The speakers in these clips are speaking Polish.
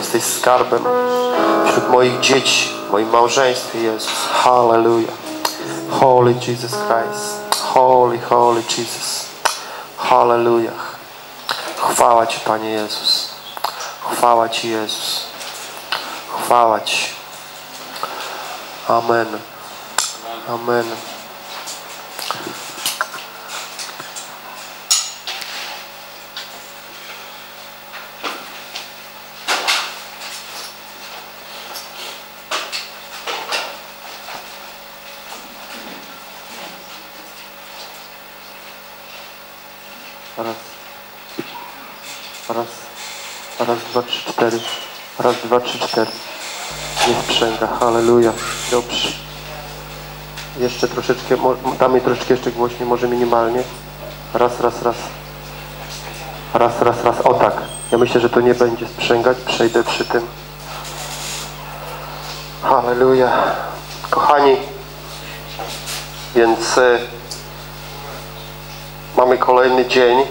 jesteś skarbem wśród moich dzieci, w moim małżeństwie, Jezus. Hallelujah. Holy Jesus Christ. Holy, holy Jesus. Hallelujah. Chwała Ci, Panie Jezus. Chwała Ci, Jezus. Chwała Ci. Amen. Amen. Raz. Raz. Raz, dwa, trzy, cztery. Raz, dwa, trzy, cztery. Nie sprzęga. Halleluja. Dobrze. Jeszcze troszeczkę, damy troszeczkę jeszcze głośniej, może minimalnie. Raz, raz, raz. Raz, raz, raz. O tak. Ja myślę, że to nie będzie sprzęgać. Przejdę przy tym. Halleluja. Kochani, więc e, mamy kolejny dzień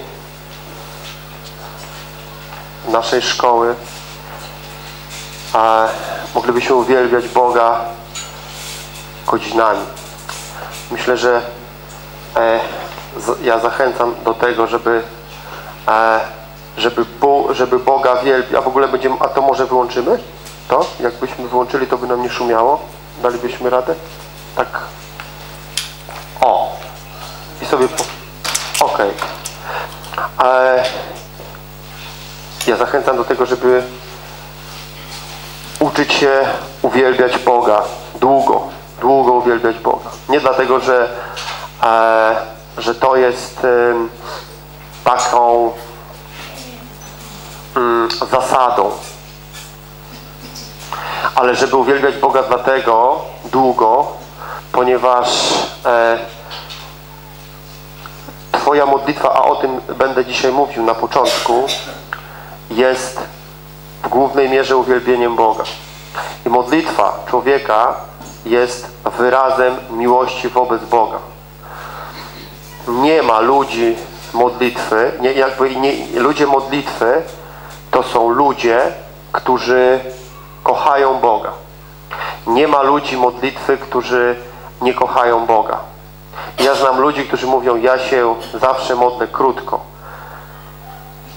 naszej szkoły. A moglibyśmy uwielbiać Boga godzinami. Myślę, że e, z, ja zachęcam do tego, żeby e, żeby, Bo, żeby Boga wielbić, a w ogóle będziemy, a to może wyłączymy? To? Jakbyśmy wyłączyli, to by nam nie szumiało? Dalibyśmy radę? Tak. O! I sobie po... Okej. Okay. Ja zachęcam do tego, żeby uczyć się uwielbiać Boga długo, długo uwielbiać Boga. Nie dlatego, że, e, że to jest e, taką mm, zasadą, ale żeby uwielbiać Boga dlatego długo, ponieważ e, Twoja modlitwa, a o tym będę dzisiaj mówił na początku, jest w głównej mierze uwielbieniem Boga. I modlitwa człowieka jest wyrazem miłości wobec Boga. Nie ma ludzi modlitwy, nie, jakby nie, ludzie modlitwy to są ludzie, którzy kochają Boga. Nie ma ludzi modlitwy, którzy nie kochają Boga. Ja znam ludzi, którzy mówią, ja się zawsze modlę krótko.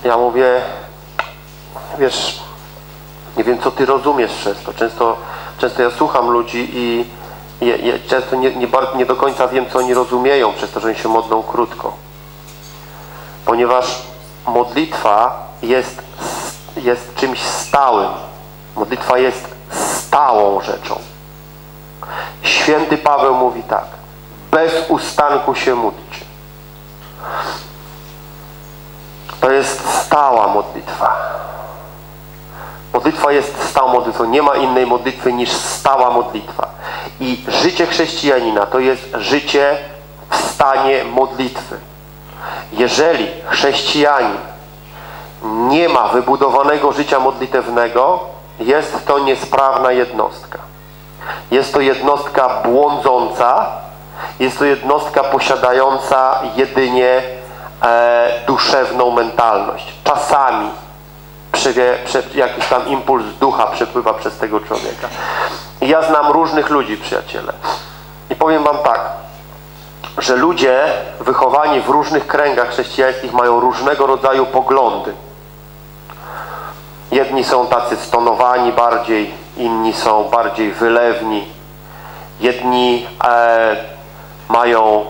Ja mówię, wiesz, nie wiem, co ty rozumiesz przez to. Często, często ja słucham ludzi i ja, ja często nie, nie, nie do końca wiem, co oni rozumieją przez to, że oni się modlą krótko. Ponieważ modlitwa jest, jest czymś stałym. Modlitwa jest stałą rzeczą. Święty Paweł mówi tak. Bez ustanku się módlcie. To jest stała modlitwa. Modlitwa jest stałą modlitwą. Nie ma innej modlitwy niż stała modlitwa. I życie chrześcijanina to jest życie w stanie modlitwy. Jeżeli chrześcijanin nie ma wybudowanego życia modlitewnego, jest to niesprawna jednostka. Jest to jednostka błądząca, jest to jednostka posiadająca jedynie e, duszewną mentalność. Czasami przewie, prze, jakiś tam impuls ducha przepływa przez tego człowieka. I ja znam różnych ludzi, przyjaciele. I powiem wam tak, że ludzie wychowani w różnych kręgach chrześcijańskich mają różnego rodzaju poglądy. Jedni są tacy stonowani bardziej, inni są bardziej wylewni. Jedni e, mają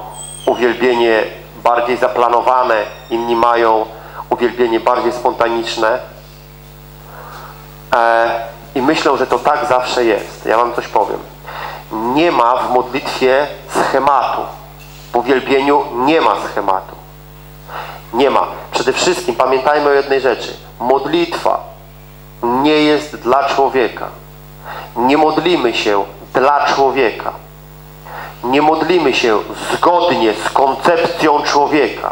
uwielbienie bardziej zaplanowane, inni mają uwielbienie bardziej spontaniczne. E, I myślę, że to tak zawsze jest. Ja wam coś powiem. Nie ma w modlitwie schematu. W uwielbieniu nie ma schematu. Nie ma. Przede wszystkim pamiętajmy o jednej rzeczy. Modlitwa nie jest dla człowieka. Nie modlimy się dla człowieka. Nie modlimy się zgodnie z koncepcją człowieka.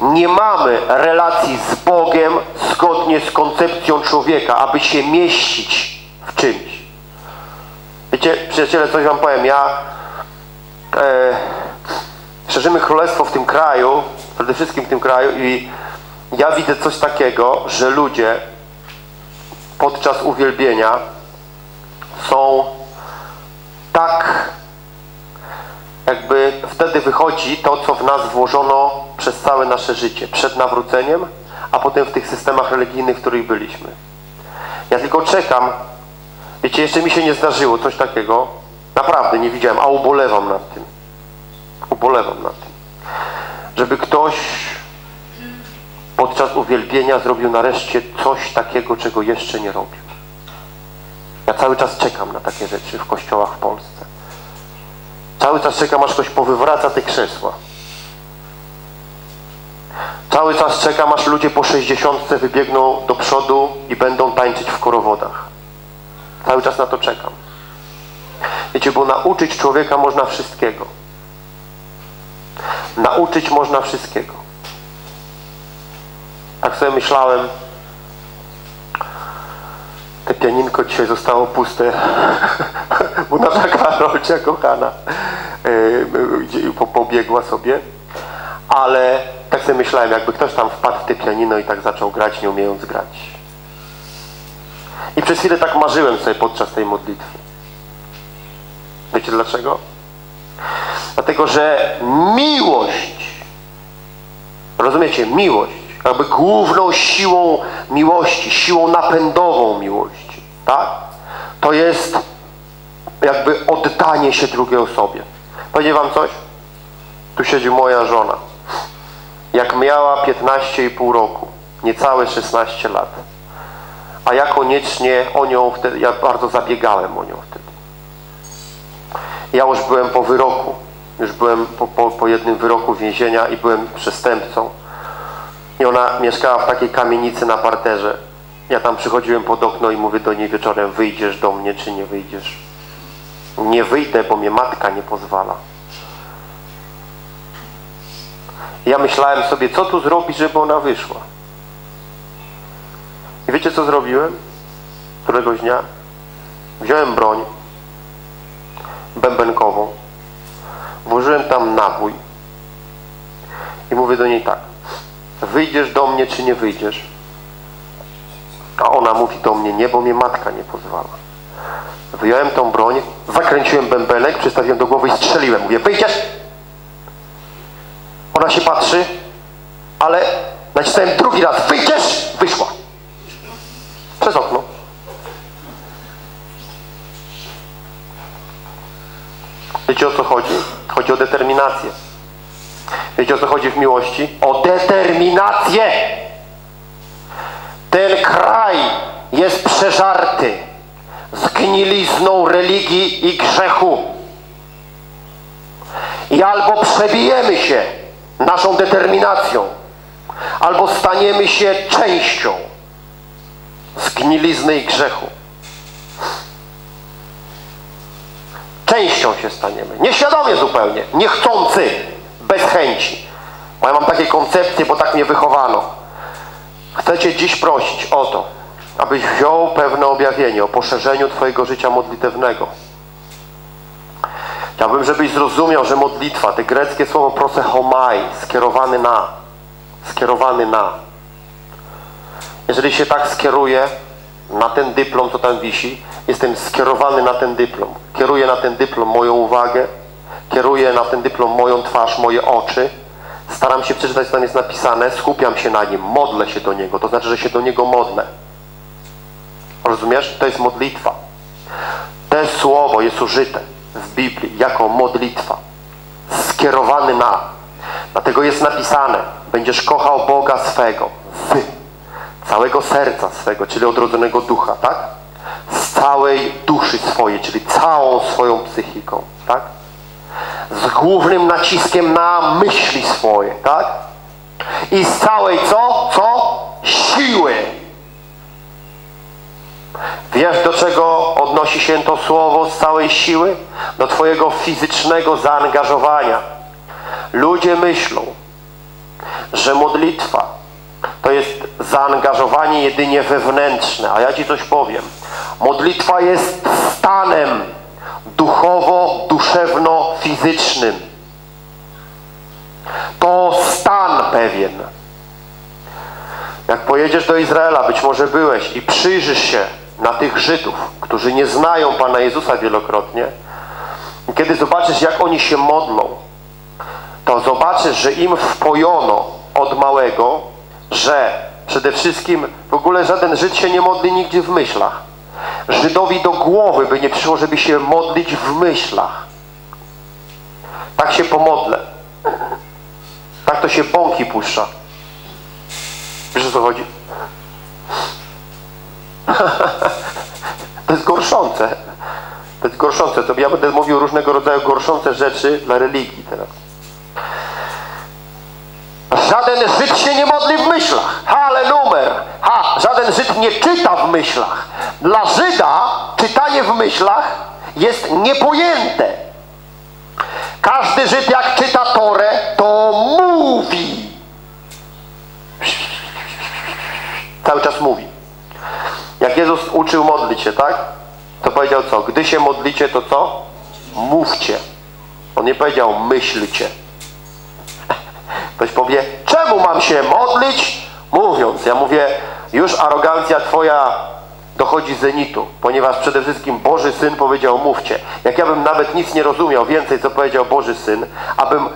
Nie mamy relacji z Bogiem zgodnie z koncepcją człowieka, aby się mieścić w czymś. Wiecie, przyjaciele, coś wam powiem. Ja e, szerzymy królestwo w tym kraju, przede wszystkim w tym kraju i ja widzę coś takiego, że ludzie podczas uwielbienia są tak jakby wtedy wychodzi to, co w nas włożono przez całe nasze życie, przed nawróceniem, a potem w tych systemach religijnych, w których byliśmy. Ja tylko czekam, wiecie, jeszcze mi się nie zdarzyło coś takiego, naprawdę nie widziałem, a ubolewam nad tym. Ubolewam nad tym. Żeby ktoś podczas uwielbienia zrobił nareszcie coś takiego, czego jeszcze nie robił. Ja cały czas czekam na takie rzeczy w kościołach w Polsce. Cały czas czekam, aż ktoś powywraca te krzesła. Cały czas czekam, aż ludzie po sześćdziesiątce wybiegną do przodu i będą tańczyć w korowodach. Cały czas na to czekam. Wiecie, bo nauczyć człowieka można wszystkiego. Nauczyć można wszystkiego. Tak sobie myślałem, te pianinko dzisiaj zostało puste, bo nasza Karolcia kochana yy, pobiegła sobie, ale tak sobie myślałem, jakby ktoś tam wpadł w te pianino i tak zaczął grać, nie umiejąc grać. I przez chwilę tak marzyłem sobie podczas tej modlitwy. Wiecie dlaczego? Dlatego, że miłość, rozumiecie, miłość, jakby główną siłą miłości, siłą napędową miłości, tak? To jest jakby oddanie się drugiej osobie. Powiem wam coś? Tu siedzi moja żona. Jak miała 15,5 roku, niecałe 16 lat, a ja koniecznie o nią wtedy, ja bardzo zabiegałem o nią wtedy. Ja już byłem po wyroku, już byłem po, po, po jednym wyroku więzienia i byłem przestępcą. I ona mieszkała w takiej kamienicy na parterze. Ja tam przychodziłem pod okno i mówię do niej wieczorem, wyjdziesz do mnie, czy nie wyjdziesz? Nie wyjdę, bo mnie matka nie pozwala. Ja myślałem sobie, co tu zrobić, żeby ona wyszła. I wiecie, co zrobiłem? Któregoś dnia wziąłem broń bębenkową, włożyłem tam nabój i mówię do niej tak wyjdziesz do mnie, czy nie wyjdziesz? A ona mówi do mnie, nie, bo mnie matka nie pozwala. Wyjąłem tą broń, zakręciłem bębenek, przystawiłem do głowy i strzeliłem. Mówię, wyjdziesz? Ona się patrzy, ale nacisnąłem drugi raz, wyjdziesz? Wyszła. Przez okno. Wiecie o co chodzi? Chodzi o determinację. Chodzi w miłości? O determinację. Ten kraj jest przeżarty zgnilizną religii i grzechu. I albo przebijemy się naszą determinacją, albo staniemy się częścią zgnilizny i grzechu. Częścią się staniemy. Nieświadomie zupełnie, niechcący bez chęci. Bo ja mam takie koncepcje, bo tak mnie wychowano. Chcę Cię dziś prosić o to, abyś wziął pewne objawienie o poszerzeniu Twojego życia modlitewnego. Chciałbym, żebyś zrozumiał, że modlitwa, te greckie słowo prosechomai, skierowany na, skierowany na. Jeżeli się tak skieruje na ten dyplom, co tam wisi, jestem skierowany na ten dyplom. Kieruję na ten dyplom moją uwagę, kieruję na ten dyplom moją twarz, moje oczy, staram się przeczytać, co tam jest napisane, skupiam się na nim, modlę się do niego, to znaczy, że się do niego modlę. Rozumiesz? To jest modlitwa. To słowo jest użyte w Biblii jako modlitwa. Skierowany na. Dlatego jest napisane, będziesz kochał Boga swego z całego serca swego, czyli odrodzonego ducha, tak? Z całej duszy swojej, czyli całą swoją psychiką, tak? Z głównym naciskiem na myśli swoje, tak? I z całej co? Co? Siły. Wiesz, do czego odnosi się to słowo z całej siły? Do Twojego fizycznego zaangażowania. Ludzie myślą, że modlitwa to jest zaangażowanie jedynie wewnętrzne. A ja Ci coś powiem. Modlitwa jest stanem duchowo-duszewno-fizycznym. To stan pewien. Jak pojedziesz do Izraela, być może byłeś i przyjrzysz się na tych Żydów, którzy nie znają Pana Jezusa wielokrotnie, i kiedy zobaczysz, jak oni się modlą, to zobaczysz, że im wpojono od małego, że przede wszystkim w ogóle żaden Żyd się nie modli nigdzie w myślach. Żydowi do głowy by nie przyszło, żeby się modlić w myślach. Tak się pomodlę. Tak to się bąki puszcza. Wiesz o co chodzi? to jest gorszące. To jest gorszące. To ja będę mówił różnego rodzaju gorszące rzeczy dla religii teraz. Żaden Żyd się nie modli w myślach. Hallelumer. Ha, żaden Żyd nie czyta w myślach. Dla Żyda czytanie w myślach jest niepojęte. Każdy Żyd jak czyta Torę, to mówi. Cały czas mówi. Jak Jezus uczył modlić się, tak? To powiedział co? Gdy się modlicie, to co? Mówcie. On nie powiedział myślcie. Ktoś powie, czemu mam się modlić? Mówiąc. Ja mówię, już arogancja twoja dochodzi zenitu, ponieważ przede wszystkim Boży Syn powiedział mówcie. Jak ja bym nawet nic nie rozumiał więcej, co powiedział Boży Syn, abym,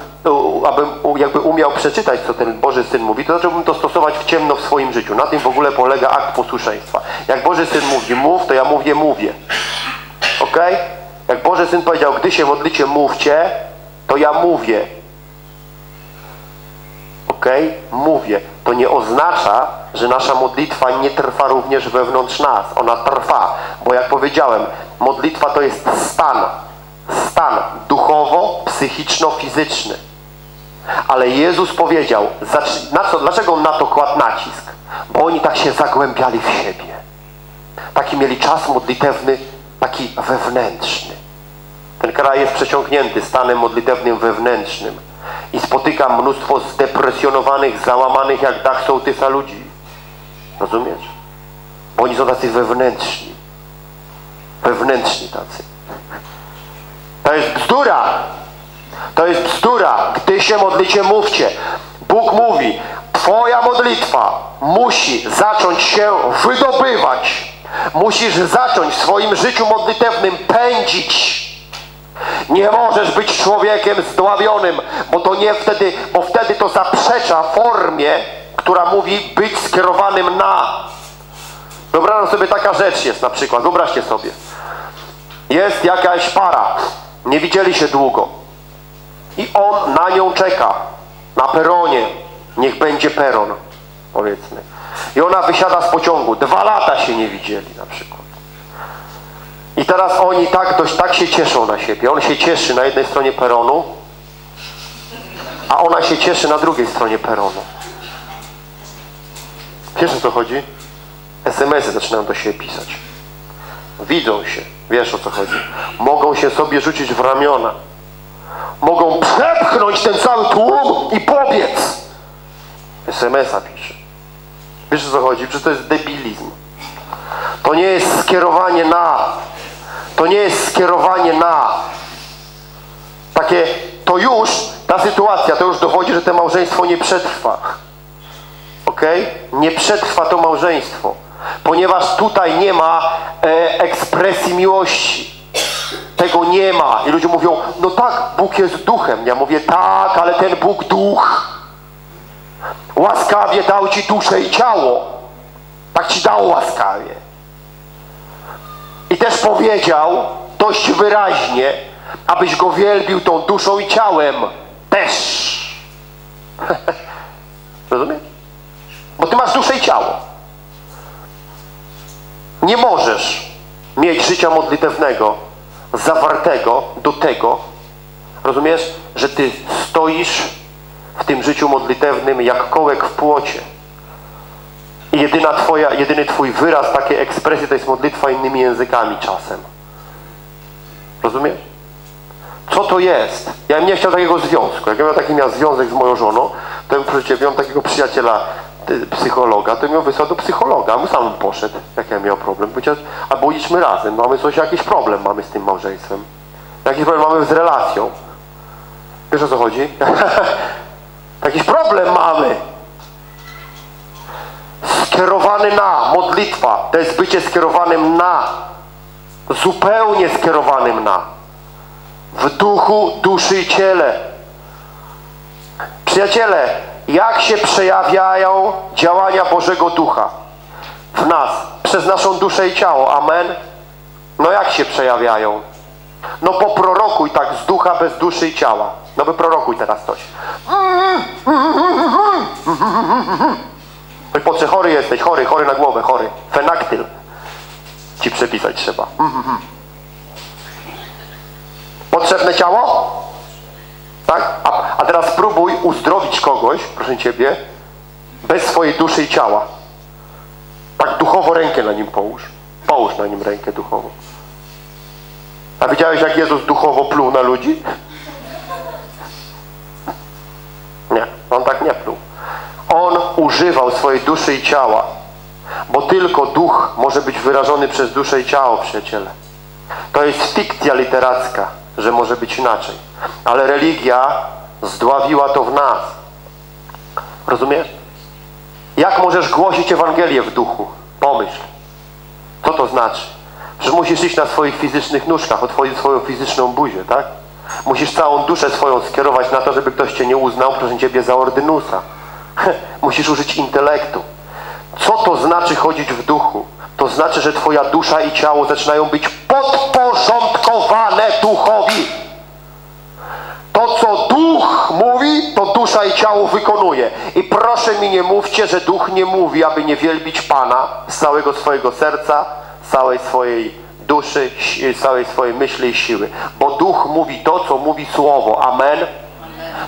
abym jakby umiał przeczytać, co ten Boży Syn mówi, to zacząłbym to stosować w ciemno w swoim życiu. Na tym w ogóle polega akt posłuszeństwa. Jak Boży Syn mówi mów, to ja mówię mówię. Ok? Jak Boży Syn powiedział, gdy się modlicie, mówcie, to ja mówię. Ok? Mówię. To nie oznacza, że nasza modlitwa nie trwa również wewnątrz nas. Ona trwa. Bo jak powiedziałem, modlitwa to jest stan. Stan duchowo-psychiczno-fizyczny. Ale Jezus powiedział, na co, dlaczego on na to kładł nacisk? Bo oni tak się zagłębiali w siebie. Taki mieli czas modlitewny, taki wewnętrzny. Ten kraj jest przeciągnięty stanem modlitewnym wewnętrznym i spotykam mnóstwo zdepresjonowanych, załamanych jak dach sołtysa ludzi. Rozumiesz? Bo oni są tacy wewnętrzni. Wewnętrzni tacy. To jest bzdura. To jest bzdura. Gdy się modlicie, mówcie. Bóg mówi, Twoja modlitwa musi zacząć się wydobywać. Musisz zacząć w swoim życiu modlitewnym pędzić nie możesz być człowiekiem zdławionym, bo to nie wtedy, bo wtedy to zaprzecza formie, która mówi być skierowanym na. Wyobrażam sobie taka rzecz jest na przykład, wyobraźcie sobie. Jest jakaś para, nie widzieli się długo i on na nią czeka, na peronie, niech będzie peron, powiedzmy. I ona wysiada z pociągu, dwa lata się nie widzieli na przykład. I teraz oni tak, dość, tak się cieszą na siebie. On się cieszy na jednej stronie peronu, a ona się cieszy na drugiej stronie peronu. Wiesz o co chodzi? SMS-y zaczynają do siebie pisać. Widzą się. Wiesz o co chodzi. Mogą się sobie rzucić w ramiona. Mogą przepchnąć ten cały tłum i pobiec. SMS-a pisze. Wiesz o co chodzi? Przecież to jest debilizm. To nie jest skierowanie na to nie jest skierowanie na takie, to już, ta sytuacja, to już dowodzi, że to małżeństwo nie przetrwa. Ok? Nie przetrwa to małżeństwo. Ponieważ tutaj nie ma e, ekspresji miłości. Tego nie ma. I ludzie mówią, no tak, Bóg jest duchem. Ja mówię, tak, ale ten Bóg duch łaskawie dał ci duszę i ciało. Tak ci dał łaskawie. Powiedział dość wyraźnie, abyś go wielbił tą duszą i ciałem. Też. Rozumiesz? Bo ty masz duszę i ciało. Nie możesz mieć życia modlitewnego zawartego do tego, rozumiesz, że ty stoisz w tym życiu modlitewnym jak kołek w płocie. I jedyna twoja, jedyny twój wyraz takiej ekspresji to jest modlitwa innymi językami czasem. Rozumiesz? Co to jest? Ja bym nie chciał takiego związku. Jak ja miał taki miał związek z moją żoną, to bym przecież miał takiego przyjaciela psychologa, to bym ją wysłał do psychologa, a sam poszedł, jak ja miał problem. Chociaż, albo idźmy razem, mamy coś, jakiś problem mamy z tym małżeństwem. Jakiś problem mamy z relacją. Wiesz o co chodzi? jakiś problem mamy. Skierowany na, modlitwa, to jest bycie skierowanym na, zupełnie skierowanym na, w duchu, duszy i ciele. Przyjaciele, jak się przejawiają działania Bożego Ducha w nas, przez naszą duszę i ciało, amen? No jak się przejawiają? No poprorokuj tak z ducha bez duszy i ciała. No wyprorokuj teraz coś. No i po co chory jesteś? Chory, chory na głowę, chory. Fenaktyl. Ci przepisać trzeba. Potrzebne ciało? Tak? A, a teraz spróbuj uzdrowić kogoś, proszę Ciebie, bez swojej duszy i ciała. Tak duchowo rękę na nim połóż. Połóż na nim rękę duchowo. A widziałeś, jak Jezus duchowo pluł na ludzi? Nie, On tak nie pluł. Używał swojej duszy i ciała, bo tylko duch może być wyrażony przez duszę i ciało, przyjaciele. To jest fikcja literacka, że może być inaczej. Ale religia zdławiła to w nas. Rozumiesz? Jak możesz głosić Ewangelię w duchu? Pomyśl. Co to znaczy? Że musisz iść na swoich fizycznych nóżkach, otworzyć swoją fizyczną buzię, tak? Musisz całą duszę swoją skierować na to, żeby ktoś cię nie uznał, proszę ciebie, za ordynusa. Musisz użyć intelektu. Co to znaczy chodzić w duchu? To znaczy, że twoja dusza i ciało zaczynają być podporządkowane duchowi. To, co duch mówi, to dusza i ciało wykonuje. I proszę mi nie mówcie, że duch nie mówi, aby nie wielbić Pana z całego swojego serca, z całej swojej duszy, całej swojej myśli i siły. Bo duch mówi to, co mówi słowo. Amen?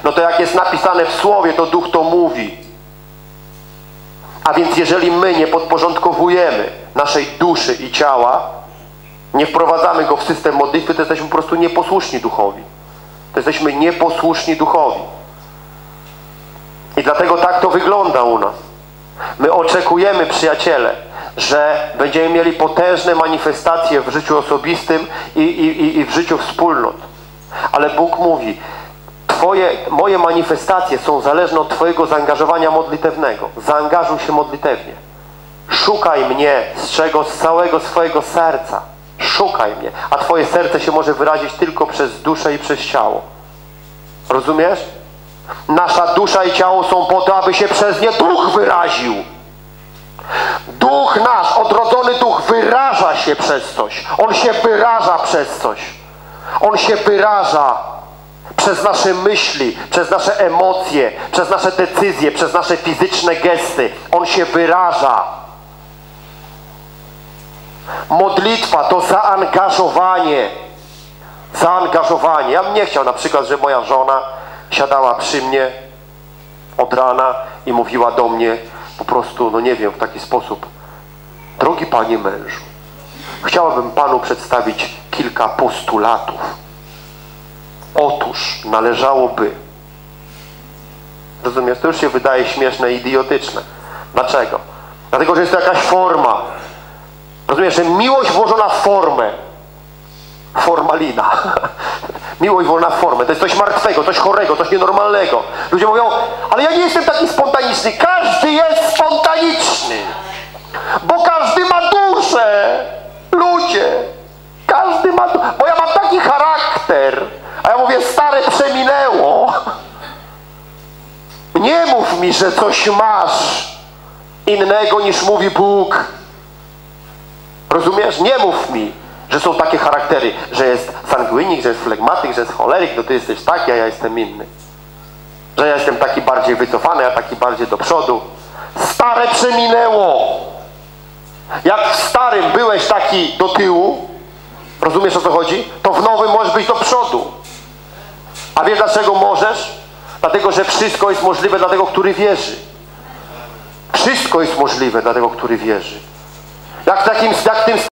No to jak jest napisane w słowie, to duch to mówi. A więc jeżeli my nie podporządkowujemy naszej duszy i ciała, nie wprowadzamy go w system modlitwy, to jesteśmy po prostu nieposłuszni duchowi. To jesteśmy nieposłuszni duchowi. I dlatego tak to wygląda u nas. My oczekujemy, przyjaciele, że będziemy mieli potężne manifestacje w życiu osobistym i, i, i, w życiu wspólnot. Ale Bóg mówi, Twoje, moje manifestacje są zależne od Twojego zaangażowania modlitewnego. Zaangażuj się modlitewnie. Szukaj mnie z czego? Z całego swojego serca. Szukaj mnie. A Twoje serce się może wyrazić tylko przez duszę i przez ciało. Rozumiesz? Nasza dusza i ciało są po to, aby się przez nie duch wyraził. Duch nasz, odrodzony duch wyraża się przez coś. On się wyraża przez coś. On się wyraża przez nasze myśli, przez nasze emocje, przez nasze decyzje, przez nasze fizyczne gesty. On się wyraża. Modlitwa to zaangażowanie. Zaangażowanie. Ja bym nie chciał na przykład, że moja żona siadała przy mnie od rana i mówiła do mnie po prostu, no nie wiem, w taki sposób. Drogi panie mężu, chciałabym panu przedstawić kilka postulatów. Otóż należałoby. Rozumiesz? To już się wydaje śmieszne i idiotyczne. Dlaczego? Dlatego, że jest to jakaś forma. Rozumiesz, że miłość włożona w formę. Formalina. Miłość włożona w formę. To jest coś martwego, coś chorego, coś nienormalnego. Ludzie mówią, ale ja nie jestem taki spontaniczny. Każdy jest spontaniczny. Bo każdy ma duszę. Ludzie. Każdy ma. Bo ja mam taki charakter. A ja mówię, stare przeminęło. Nie mów mi, że coś masz innego niż mówi Bóg. Rozumiesz? Nie mów mi, że są takie charaktery, że jest sanguinik, że jest flegmatyk, że jest choleryk, no ty jesteś taki, a ja jestem inny. Że ja jestem taki bardziej wycofany, a taki bardziej do przodu. Stare przeminęło. Jak w starym byłeś taki do tyłu, rozumiesz o co chodzi? To w nowym możesz być do przodu. A wiesz dlaczego możesz? Dlatego, że wszystko jest możliwe dla tego, który wierzy. Wszystko jest możliwe dla tego, który wierzy. Jak, takim, jak tym